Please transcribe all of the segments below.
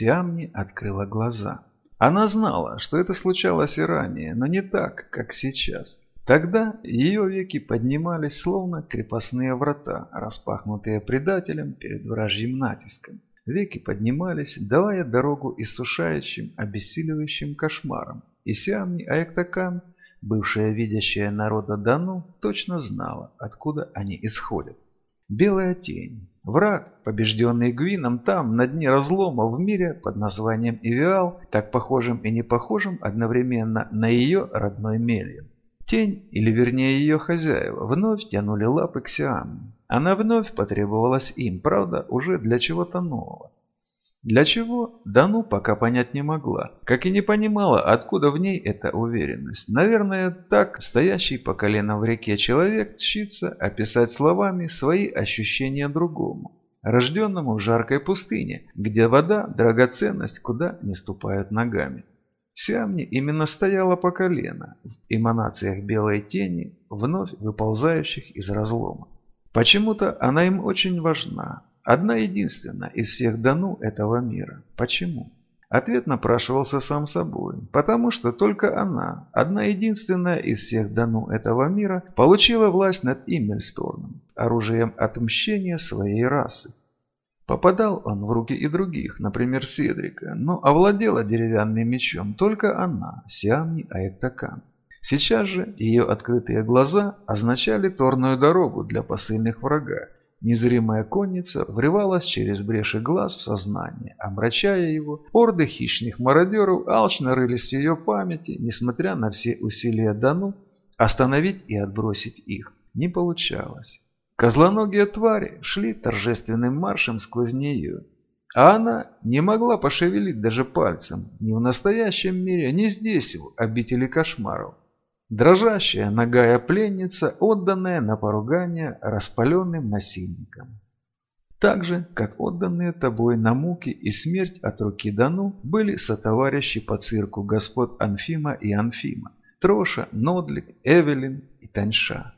Сиамни открыла глаза. Она знала, что это случалось и ранее, но не так, как сейчас. Тогда ее веки поднимались, словно крепостные врата, распахнутые предателем перед вражьим натиском. Веки поднимались, давая дорогу иссушающим, обессиливающим кошмарам. И Сиамни Аэктакан, бывшая видящая народа Дану, точно знала, откуда они исходят. Белая тень. Враг, побежденный Гвином там, на дне разлома в мире под названием Ивиал, так похожим и не похожим одновременно на ее родной Мельем. Тень, или вернее ее хозяева, вновь тянули лапы к Сиамне. Она вновь потребовалась им, правда, уже для чего-то нового. Для чего? Да ну, пока понять не могла. Как и не понимала, откуда в ней эта уверенность. Наверное, так стоящий по колено в реке человек тщится описать словами свои ощущения другому. Рожденному в жаркой пустыне, где вода – драгоценность, куда не ступают ногами. Сиамни именно стояла по колено в эманациях белой тени, вновь выползающих из разлома. Почему-то она им очень важна, Одна единственная из всех Дану этого мира. Почему? Ответ напрашивался сам собой. Потому что только она, одна единственная из всех Дану этого мира, получила власть над Иммельсторном, оружием отмщения своей расы. Попадал он в руки и других, например, Седрика, но овладела деревянным мечом только она, Сиамни Аэктакан. Сейчас же ее открытые глаза означали торную дорогу для посыльных врага, Незримая конница врывалась через бреши глаз в сознание, омрачая его. Орды хищных мародеров алчно рылись в ее памяти, несмотря на все усилия Дану, остановить и отбросить их не получалось. Козлоногие твари шли торжественным маршем сквозь нее, а она не могла пошевелить даже пальцем ни в настоящем мире, ни здесь, в обители кошмаров. Дрожащая, ногая пленница, отданная на поругание распаленным насильникам. Так же, как отданные тобой на муки и смерть от руки Дану были сотоварищи по цирку господ Анфима и Анфима, Троша, Нодлик, Эвелин и Таньша.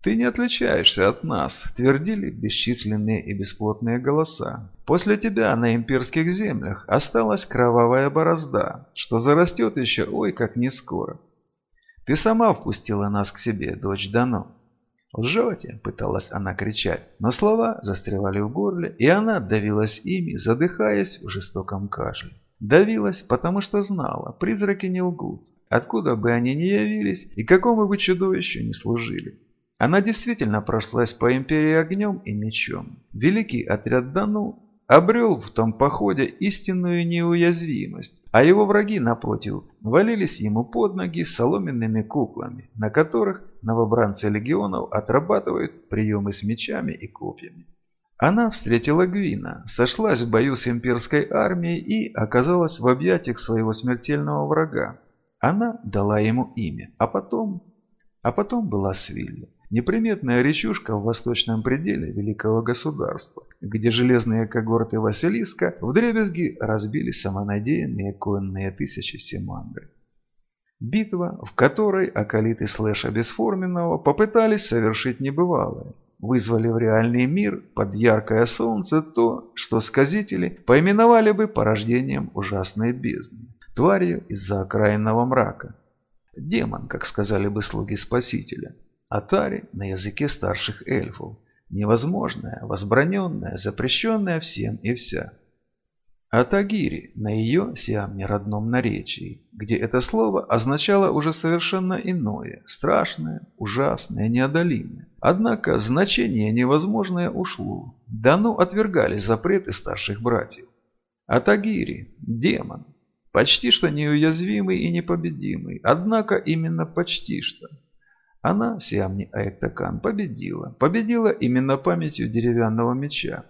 «Ты не отличаешься от нас», – твердили бесчисленные и бесплотные голоса. «После тебя на имперских землях осталась кровавая борозда, что зарастет еще ой как не скоро. Ты сама впустила нас к себе, дочь Дано. «Лжете!» – пыталась она кричать, но слова застревали в горле, и она давилась ими, задыхаясь в жестоком кашле. Давилась, потому что знала, призраки не лгут, откуда бы они ни явились и какому бы чудовищу ни служили. Она действительно прошлась по империи огнем и мечом. Великий отряд Дану обрел в том походе истинную неуязвимость, а его враги, напротив, валились ему под ноги соломенными куклами, на которых новобранцы легионов отрабатывают приемы с мечами и копьями. Она встретила Гвина, сошлась в бою с имперской армией и оказалась в объятиях своего смертельного врага. Она дала ему имя, а потом... А потом была Свилли. Неприметная речушка в восточном пределе великого государства, где железные когорты Василиска вдребезги разбили самонадеянные конные тысячи Семандры. Битва, в которой Акалиты слэша Бесформенного попытались совершить небывалое. Вызвали в реальный мир под яркое солнце то, что сказители поименовали бы порождением ужасной бездны, тварью из-за окраинного мрака. Демон, как сказали бы слуги Спасителя – Атари на языке старших эльфов. Невозможное, возбраненное, запрещенное всем и вся. Атагири на ее сиамне родном наречии, где это слово означало уже совершенно иное, страшное, ужасное, неодолимое. Однако значение невозможное ушло. Дану отвергали запреты старших братьев. Атагири – демон, почти что неуязвимый и непобедимый, однако именно почти что – она, Сиамни Аэктакан, победила. Победила именно памятью деревянного меча.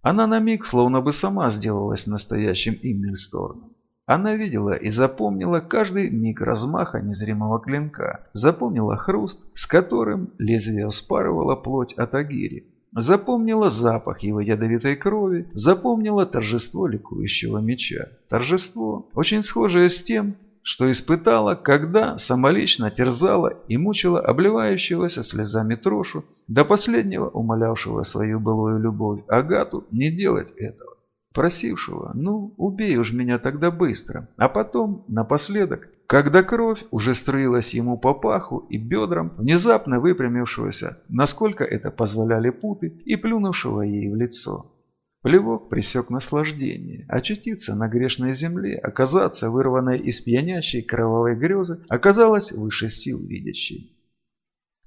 Она на миг словно бы сама сделалась настоящим Иммельсторном. Она видела и запомнила каждый миг размаха незримого клинка, запомнила хруст, с которым лезвие вспарывало плоть от Агири, запомнила запах его ядовитой крови, запомнила торжество ликующего меча. Торжество, очень схожее с тем, что испытала, когда самолично терзала и мучила обливающегося слезами Трошу, до последнего умолявшего свою былую любовь Агату не делать этого. просившего «ну, убей уж меня тогда быстро», а потом, напоследок, когда кровь уже струилась ему по паху и бедрам, внезапно выпрямившегося, насколько это позволяли путы, и плюнувшего ей в лицо. Плевок присек наслаждение. Очутиться на грешной земле, оказаться вырванной из пьянящей кровавой грезы, оказалось выше сил видящей.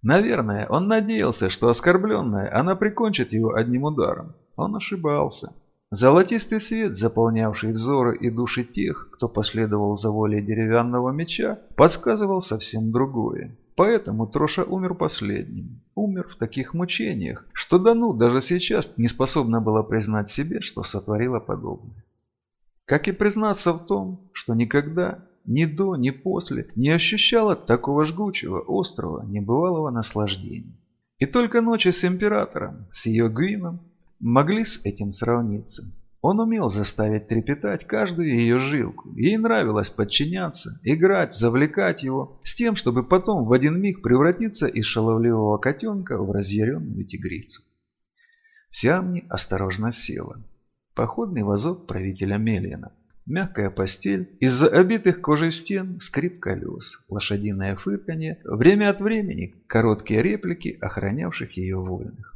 Наверное, он надеялся, что оскорбленная, она прикончит его одним ударом. Он ошибался. Золотистый свет, заполнявший взоры и души тех, кто последовал за волей деревянного меча, подсказывал совсем другое. Поэтому Троша умер последним. Умер в таких мучениях, что Дану даже сейчас не способна была признать себе, что сотворила подобное. Как и признаться в том, что никогда, ни до, ни после, не ощущала такого жгучего, острого, небывалого наслаждения. И только ночи с императором, с ее Гвином, могли с этим сравниться. Он умел заставить трепетать каждую ее жилку. Ей нравилось подчиняться, играть, завлекать его, с тем, чтобы потом в один миг превратиться из шаловливого котенка в разъяренную тигрицу. Сиамни осторожно села. Походный вазок правителя Мелена. Мягкая постель, из-за обитых кожей стен скрип колес, лошадиное фырканье, время от времени короткие реплики охранявших ее вольных.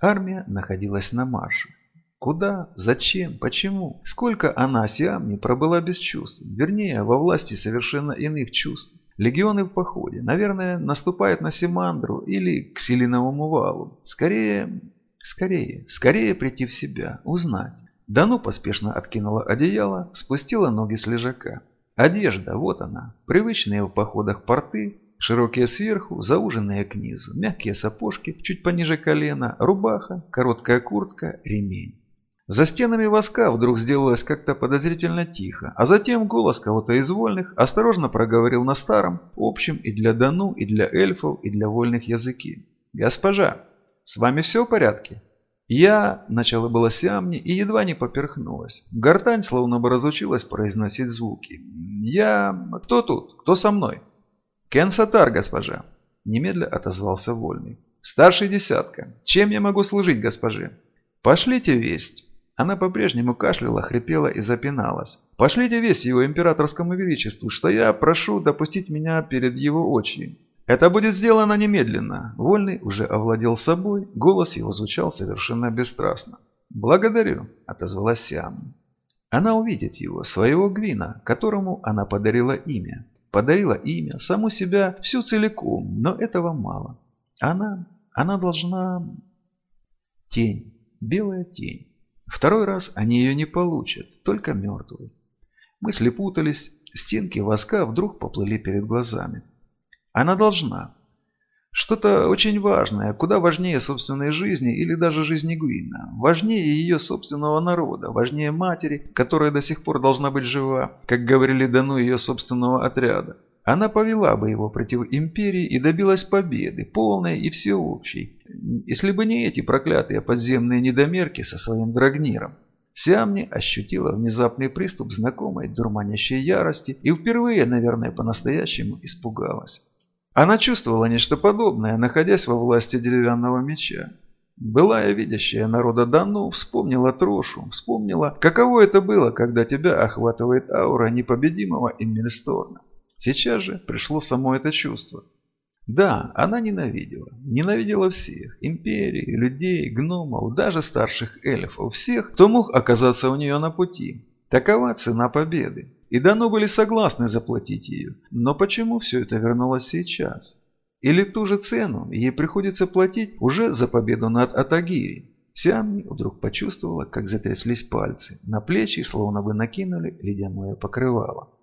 Армия находилась на марше. Куда? Зачем? Почему? Сколько она, Сиам, не пробыла без чувств? Вернее, во власти совершенно иных чувств. Легионы в походе. Наверное, наступают на Симандру или к Селиновому валу. Скорее, скорее, скорее прийти в себя, узнать. Дану поспешно откинула одеяло, спустила ноги с лежака. Одежда, вот она. Привычные в походах порты, Широкие сверху, зауженные к низу, мягкие сапожки чуть пониже колена, рубаха, короткая куртка, ремень. За стенами воска вдруг сделалось как-то подозрительно тихо, а затем голос кого-то из вольных осторожно проговорил на старом, общем и для Дану, и для эльфов, и для вольных языки. «Госпожа, с вами все в порядке?» Я, начало было сямни и едва не поперхнулась. Гортань словно бы разучилась произносить звуки. «Я... Кто тут? Кто со мной?» «Кен Сатар, госпожа!» Немедля отозвался Вольный. «Старший десятка. Чем я могу служить, госпоже?» «Пошлите весть». Она по-прежнему кашляла, хрипела и запиналась. «Пошлите весть его императорскому величеству, что я прошу допустить меня перед его очи. Это будет сделано немедленно». Вольный уже овладел собой, голос его звучал совершенно бесстрастно. «Благодарю», – отозвалась Сиамна. Она увидит его, своего Гвина, которому она подарила имя. Подарила имя, саму себя, всю целиком, но этого мало. Она, она должна... Тень, белая тень. Второй раз они ее не получат, только мертвый. Мысли путались, стенки воска вдруг поплыли перед глазами. Она должна, что-то очень важное, куда важнее собственной жизни или даже жизни Гуина. Важнее ее собственного народа, важнее матери, которая до сих пор должна быть жива, как говорили Дану ее собственного отряда. Она повела бы его против империи и добилась победы, полной и всеобщей, если бы не эти проклятые подземные недомерки со своим драгниром. Сиамни ощутила внезапный приступ знакомой дурманящей ярости и впервые, наверное, по-настоящему испугалась. Она чувствовала нечто подобное, находясь во власти деревянного меча. Былая видящая народа Дану вспомнила Трошу, вспомнила, каково это было, когда тебя охватывает аура непобедимого Эмильсторна. Сейчас же пришло само это чувство. Да, она ненавидела. Ненавидела всех. Империи, людей, гномов, даже старших эльфов. Всех, кто мог оказаться у нее на пути. Такова цена победы. И давно были согласны заплатить ее. Но почему все это вернулось сейчас? Или ту же цену ей приходится платить уже за победу над Атагири? Сиамни вдруг почувствовала, как затряслись пальцы. На плечи словно бы накинули ледяное покрывало.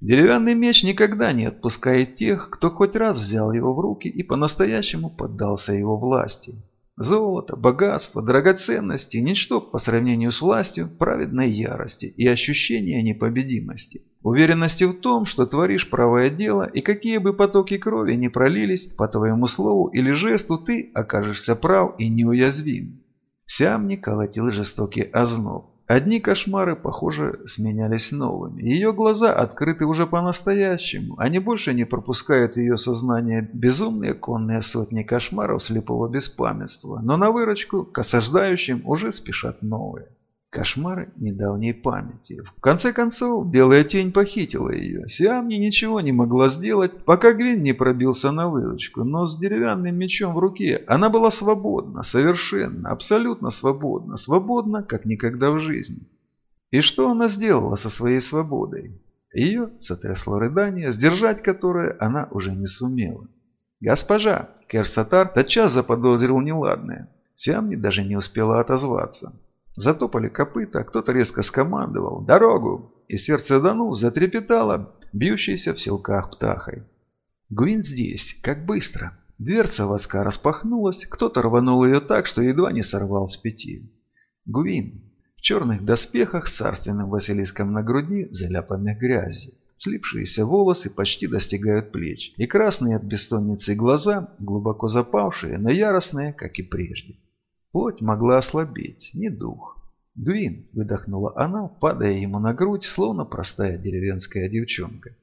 Деревянный меч никогда не отпускает тех, кто хоть раз взял его в руки и по-настоящему поддался его власти. Золото, богатство, драгоценности – ничто по сравнению с властью праведной ярости и ощущения непобедимости. Уверенности в том, что творишь правое дело, и какие бы потоки крови не пролились, по твоему слову или жесту ты окажешься прав и неуязвим. Сям не колотил жестокий озноб. Одни кошмары, похоже, сменялись новыми. Ее глаза открыты уже по-настоящему. Они больше не пропускают ее сознание безумные конные сотни кошмаров слепого беспамятства. Но на выручку к осаждающим уже спешат новые. Кошмары недавней памяти. В конце концов, белая тень похитила ее. Сиамни ничего не могла сделать, пока Гвин не пробился на выручку. Но с деревянным мечом в руке она была свободна, совершенно, абсолютно свободна. Свободна, как никогда в жизни. И что она сделала со своей свободой? Ее сотрясло рыдание, сдержать которое она уже не сумела. «Госпожа!» Керсатар тотчас заподозрил неладное. Сиамни даже не успела отозваться. Затопали копыта, кто-то резко скомандовал «Дорогу!» и сердце Дану затрепетало, бьющейся в селках птахой. Гуин здесь, как быстро. Дверца воска распахнулась, кто-то рванул ее так, что едва не сорвал с пяти. Гуин в черных доспехах с царственным василиском на груди, заляпанных грязью. Слипшиеся волосы почти достигают плеч, и красные от бессонницы глаза, глубоко запавшие, но яростные, как и прежде. Плоть могла ослабеть, не дух. «Гвин!» – выдохнула она, падая ему на грудь, словно простая деревенская девчонка.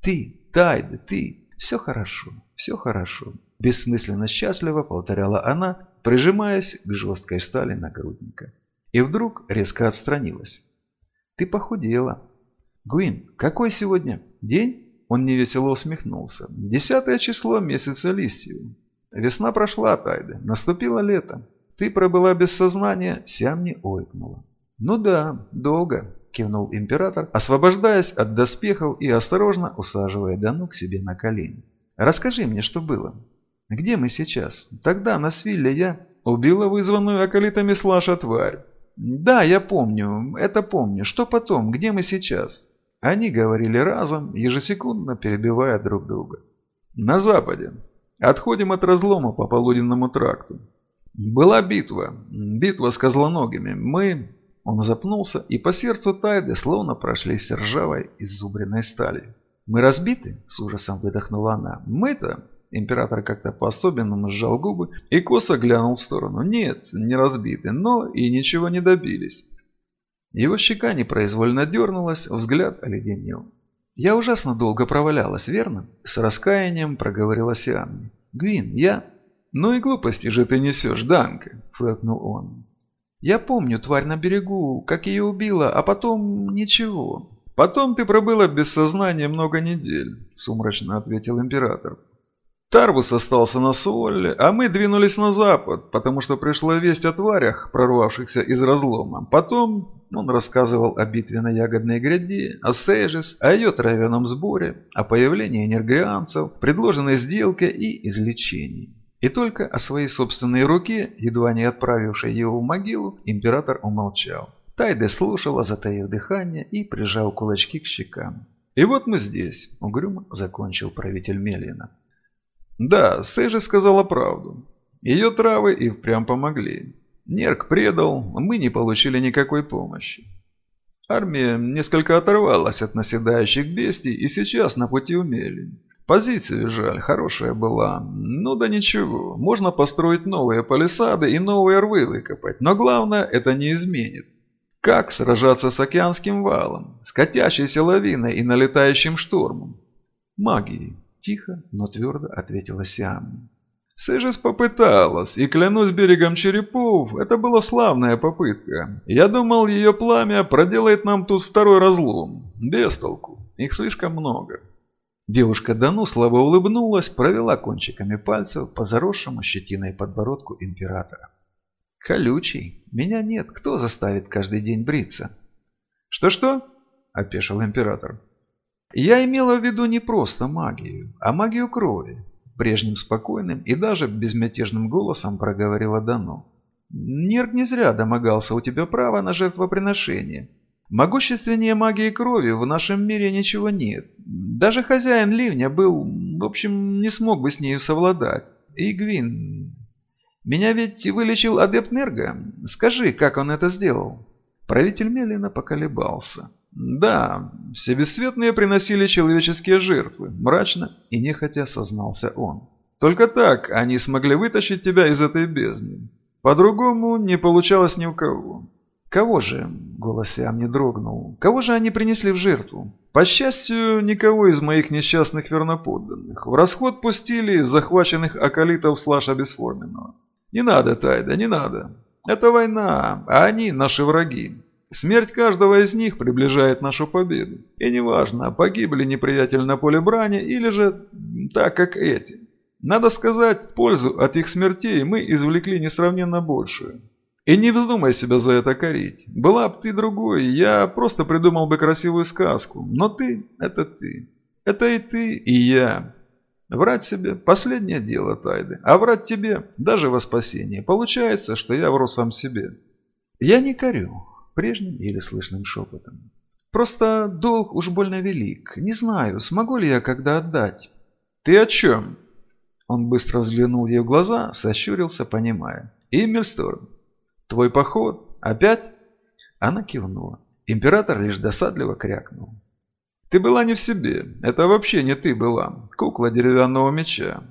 «Ты, Тайда, ты! Все хорошо, все хорошо!» Бессмысленно счастливо повторяла она, прижимаясь к жесткой стали нагрудника. И вдруг резко отстранилась. «Ты похудела!» «Гвин, какой сегодня день?» Он невесело усмехнулся. «Десятое число месяца листьев. Весна прошла, Тайда, наступило лето. «Ты пробыла без сознания?» Сямни ойкнула. «Ну да, долго», – кивнул император, освобождаясь от доспехов и осторожно усаживая Дану к себе на колени. «Расскажи мне, что было. Где мы сейчас? Тогда на Свилле я...» «Убила вызванную околитами слаша тварь». «Да, я помню, это помню. Что потом? Где мы сейчас?» Они говорили разом, ежесекундно перебивая друг друга. «На западе. Отходим от разлома по полуденному тракту. Была битва. Битва с козлоногими. Мы... Он запнулся, и по сердцу Тайды словно прошлись ржавой иззубренной стали. «Мы разбиты?» – с ужасом выдохнула она. «Мы-то?» Император как-то по-особенному сжал губы и косо глянул в сторону. «Нет, не разбиты, но и ничего не добились». Его щека непроизвольно дернулась, взгляд оледенел. «Я ужасно долго провалялась, верно?» С раскаянием проговорила Сиамни. «Гвин, я...» «Ну и глупости же ты несешь, Данка!» – фыркнул он. «Я помню тварь на берегу, как ее убила, а потом ничего». «Потом ты пробыла без сознания много недель», – сумрачно ответил император. Тарвус остался на Суолле, а мы двинулись на запад, потому что пришла весть о тварях, прорвавшихся из разлома. Потом он рассказывал о битве на Ягодной гряде, о Сейжес, о ее травяном сборе, о появлении энергрианцев, предложенной сделке и излечении. И только о своей собственной руке, едва не отправившей его в могилу, император умолчал. Тайде слушала, затаив дыхание и прижал кулачки к щекам. «И вот мы здесь», — угрюмо закончил правитель Мелина. «Да, Сэжи сказала правду. Ее травы и впрямь помогли. Нерк предал, мы не получили никакой помощи. Армия несколько оторвалась от наседающих бестий и сейчас на пути в Позиция, жаль, хорошая была. Ну да ничего, можно построить новые палисады и новые рвы выкопать, но главное это не изменит. Как сражаться с океанским валом, с катящейся лавиной и налетающим штормом? Магией, тихо, но твердо ответила Сиамна. Сэжес попыталась, и клянусь берегом черепов, это была славная попытка. Я думал, ее пламя проделает нам тут второй разлом. Без толку, их слишком много. Девушка Дану слабо улыбнулась, провела кончиками пальцев по заросшему щетиной подбородку императора. «Колючий. Меня нет. Кто заставит каждый день бриться?» «Что-что?» – опешил император. «Я имела в виду не просто магию, а магию крови», – прежним спокойным и даже безмятежным голосом проговорила Дану. «Нерк не зря домогался у тебя права на жертвоприношение. Могущественнее магии крови в нашем мире ничего нет. Даже хозяин ливня был, в общем, не смог бы с ней совладать. Игвин, меня ведь вылечил адепт Нерга. Скажи, как он это сделал?» Правитель Мелина поколебался. «Да, все бесцветные приносили человеческие жертвы», мрачно и нехотя сознался он. «Только так они смогли вытащить тебя из этой бездны. По-другому не получалось ни у кого. Кого же, голос Сиам не дрогнул, кого же они принесли в жертву? По счастью, никого из моих несчастных верноподданных. В расход пустили захваченных околитов слаша бесформенного. Не надо, Тайда, не надо. Это война, а они наши враги. Смерть каждого из них приближает нашу победу. И неважно, погибли неприятель на поле брани или же так, как эти. Надо сказать, пользу от их смертей мы извлекли несравненно большую. И не вздумай себя за это корить. Была бы ты другой, я просто придумал бы красивую сказку. Но ты – это ты. Это и ты, и я. Врать себе – последнее дело, Тайды. А врать тебе – даже во спасение. Получается, что я вру сам себе. Я не корю, прежним или слышным шепотом. Просто долг уж больно велик. Не знаю, смогу ли я когда отдать. Ты о чем? Он быстро взглянул ей в глаза, сощурился, понимая. Иммельсторм, твой поход? Опять? Она кивнула. Император лишь досадливо крякнул. Ты была не в себе. Это вообще не ты была. Кукла деревянного меча.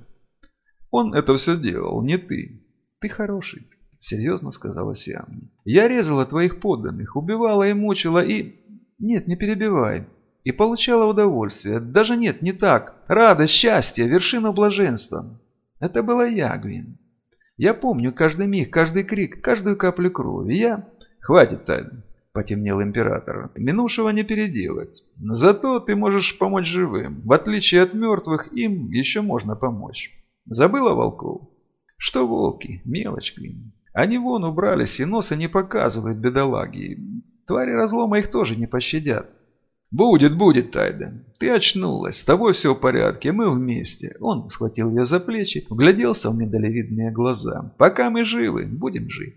Он это все делал, не ты. Ты хороший, серьезно сказала Сиамни. Я резала твоих подданных, убивала и мучила и... Нет, не перебивай. И получала удовольствие. Даже нет, не так. Радость, счастье, вершину блаженства. Это была я, Гвин. Я помню каждый миг, каждый крик, каждую каплю крови. Я... Хватит, Тальн потемнел император. «Минувшего не переделать. Зато ты можешь помочь живым. В отличие от мертвых, им еще можно помочь. Забыла волков?» «Что волки? Мелочь, Квин. Они вон убрались и носа не показывают, бедолаги. Твари разлома их тоже не пощадят». «Будет, будет, Тайда. Ты очнулась, с тобой все в порядке, мы вместе». Он схватил ее за плечи, вгляделся в медалевидные глаза. «Пока мы живы, будем жить».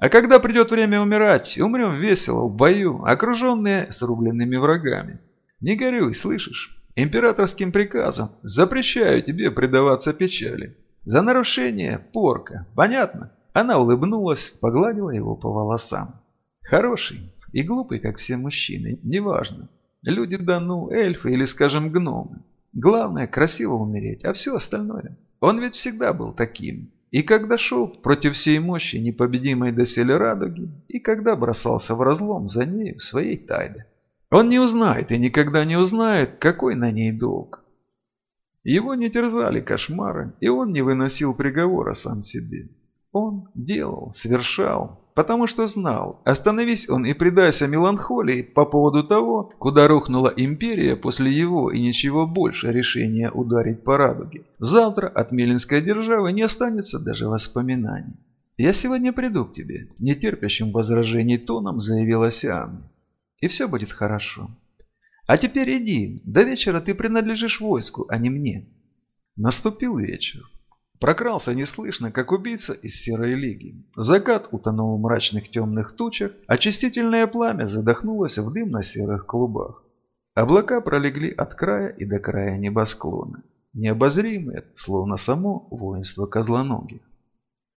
А когда придет время умирать, умрем весело, в бою, окруженные срубленными врагами. Не горюй, слышишь? Императорским приказом запрещаю тебе предаваться печали. За нарушение – порка. Понятно? Она улыбнулась, погладила его по волосам. Хороший и глупый, как все мужчины, неважно. Люди да ну, эльфы или, скажем, гномы. Главное – красиво умереть, а все остальное. Он ведь всегда был таким. И когда шел против всей мощи непобедимой доселе радуги, и когда бросался в разлом за ней в своей тайде. Он не узнает и никогда не узнает, какой на ней долг. Его не терзали кошмары, и он не выносил приговора сам себе. Он делал, совершал, потому что знал, остановись он и предайся меланхолии по поводу того, куда рухнула империя после его и ничего больше решения ударить по радуге. Завтра от Мелинской державы не останется даже воспоминаний. «Я сегодня приду к тебе», – нетерпящим возражений тоном заявила Сиамни. «И все будет хорошо. А теперь иди, до вечера ты принадлежишь войску, а не мне». Наступил вечер. Прокрался неслышно, как убийца из Серой Лиги. Закат утонул в мрачных темных тучах, очистительное пламя задохнулось в дымно-серых клубах. Облака пролегли от края и до края небосклона, необозримые, словно само воинство козлоногих.